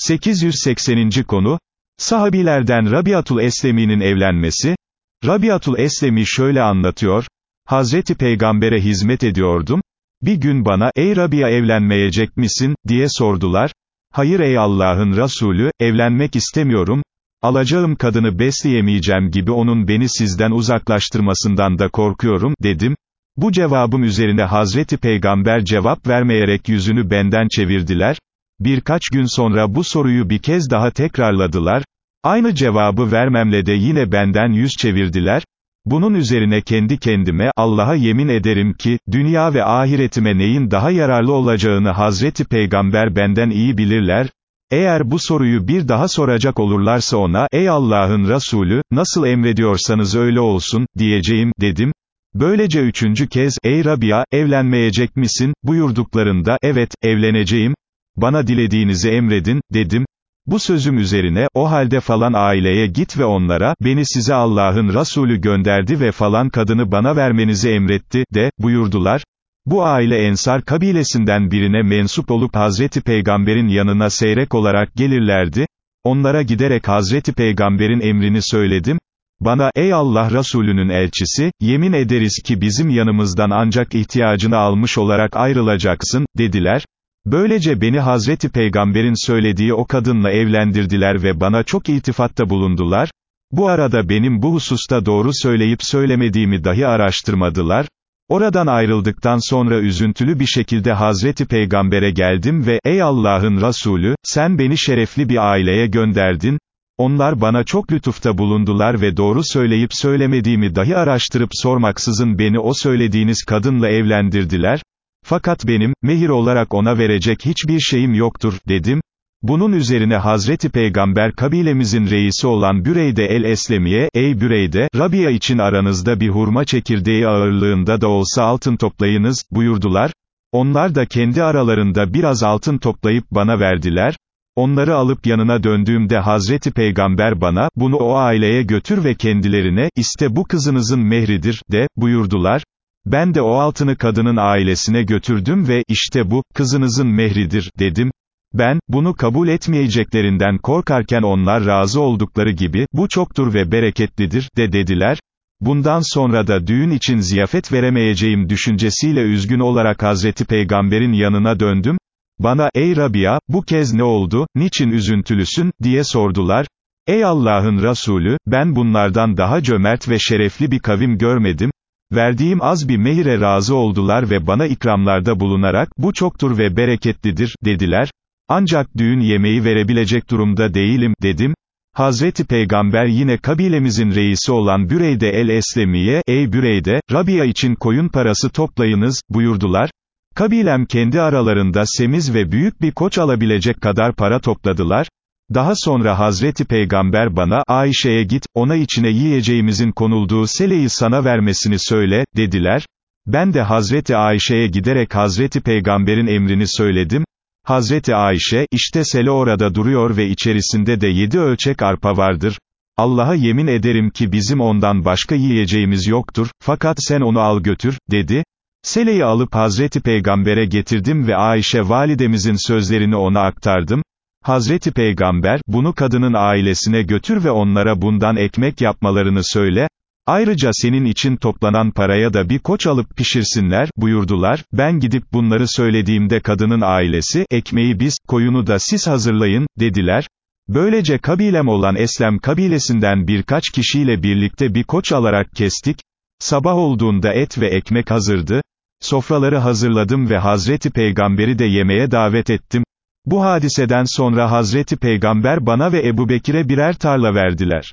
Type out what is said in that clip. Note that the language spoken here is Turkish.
880. konu, Sahabilerden Rabiatul Eslemi'nin evlenmesi, Rabiatul Eslemi şöyle anlatıyor, Hazreti Peygamber'e hizmet ediyordum, bir gün bana, ey Rabia evlenmeyecek misin, diye sordular, hayır ey Allah'ın Resulü, evlenmek istemiyorum, alacağım kadını besleyemeyeceğim gibi onun beni sizden uzaklaştırmasından da korkuyorum, dedim, bu cevabım üzerine Hazreti Peygamber cevap vermeyerek yüzünü benden çevirdiler, birkaç gün sonra bu soruyu bir kez daha tekrarladılar, aynı cevabı vermemle de yine benden yüz çevirdiler, bunun üzerine kendi kendime, Allah'a yemin ederim ki, dünya ve ahiretime neyin daha yararlı olacağını Hazreti Peygamber benden iyi bilirler, eğer bu soruyu bir daha soracak olurlarsa ona, ey Allah'ın Resulü, nasıl emrediyorsanız öyle olsun, diyeceğim, dedim, Böylece üçüncü kez, ey Rabia, evlenmeyecek misin, buyurduklarında, evet, evleneceğim, bana dilediğinizi emredin, dedim, bu sözüm üzerine, o halde falan aileye git ve onlara, beni size Allah'ın Resulü gönderdi ve falan kadını bana vermenizi emretti, de, buyurdular. Bu aile Ensar kabilesinden birine mensup olup Hazreti Peygamber'in yanına seyrek olarak gelirlerdi. Onlara giderek Hazreti Peygamber'in emrini söyledim. Bana, ey Allah Resulünün elçisi, yemin ederiz ki bizim yanımızdan ancak ihtiyacını almış olarak ayrılacaksın, dediler. Böylece beni Hazreti Peygamber'in söylediği o kadınla evlendirdiler ve bana çok iltifatta bulundular. Bu arada benim bu hususta doğru söyleyip söylemediğimi dahi araştırmadılar. Oradan ayrıldıktan sonra üzüntülü bir şekilde Hazreti Peygamber'e geldim ve, ey Allah'ın Resulü, sen beni şerefli bir aileye gönderdin, onlar bana çok lütufta bulundular ve doğru söyleyip söylemediğimi dahi araştırıp sormaksızın beni o söylediğiniz kadınla evlendirdiler, fakat benim, mehir olarak ona verecek hiçbir şeyim yoktur, dedim. Bunun üzerine Hazreti Peygamber kabilemizin reisi olan Büreyde el-Eslemi'ye, ey Büreyde, Rabia için aranızda bir hurma çekirdeği ağırlığında da olsa altın toplayınız, buyurdular. Onlar da kendi aralarında biraz altın toplayıp bana verdiler. Onları alıp yanına döndüğümde Hazreti Peygamber bana, bunu o aileye götür ve kendilerine, iste bu kızınızın mehridir, de, buyurdular. Ben de o altını kadının ailesine götürdüm ve, işte bu, kızınızın mehridir, dedim. Ben, bunu kabul etmeyeceklerinden korkarken onlar razı oldukları gibi, bu çoktur ve bereketlidir, de dediler. Bundan sonra da düğün için ziyafet veremeyeceğim düşüncesiyle üzgün olarak Hazreti Peygamber'in yanına döndüm. Bana, ey Rabia, bu kez ne oldu, niçin üzüntülüsün, diye sordular. Ey Allah'ın Resulü, ben bunlardan daha cömert ve şerefli bir kavim görmedim, Verdiğim az bir mehire razı oldular ve bana ikramlarda bulunarak, bu çoktur ve bereketlidir, dediler. Ancak düğün yemeği verebilecek durumda değilim, dedim. Hazreti Peygamber yine kabilemizin reisi olan Büreyde el-Eslemi'ye, ey Büreyde, Rabia için koyun parası toplayınız, buyurdular. Kabilem kendi aralarında semiz ve büyük bir koç alabilecek kadar para topladılar. Daha sonra Hazreti Peygamber bana, Ayşe'ye git, ona içine yiyeceğimizin konulduğu seleyi sana vermesini söyle, dediler. Ben de Hazreti Ayşe'ye giderek Hazreti Peygamber'in emrini söyledim. Hazreti Ayşe, işte sele orada duruyor ve içerisinde de yedi ölçek arpa vardır. Allah'a yemin ederim ki bizim ondan başka yiyeceğimiz yoktur, fakat sen onu al götür, dedi. Seleyi alıp Hazreti Peygamber'e getirdim ve Ayşe validemizin sözlerini ona aktardım. Hazreti Peygamber, bunu kadının ailesine götür ve onlara bundan ekmek yapmalarını söyle, ayrıca senin için toplanan paraya da bir koç alıp pişirsinler, buyurdular, ben gidip bunları söylediğimde kadının ailesi, ekmeği biz, koyunu da siz hazırlayın, dediler, böylece kabilem olan Eslem kabilesinden birkaç kişiyle birlikte bir koç alarak kestik, sabah olduğunda et ve ekmek hazırdı, sofraları hazırladım ve Hazreti Peygamberi de yemeğe davet ettim, bu hadiseden sonra Hazreti Peygamber bana ve Ebu Bekir'e birer tarla verdiler.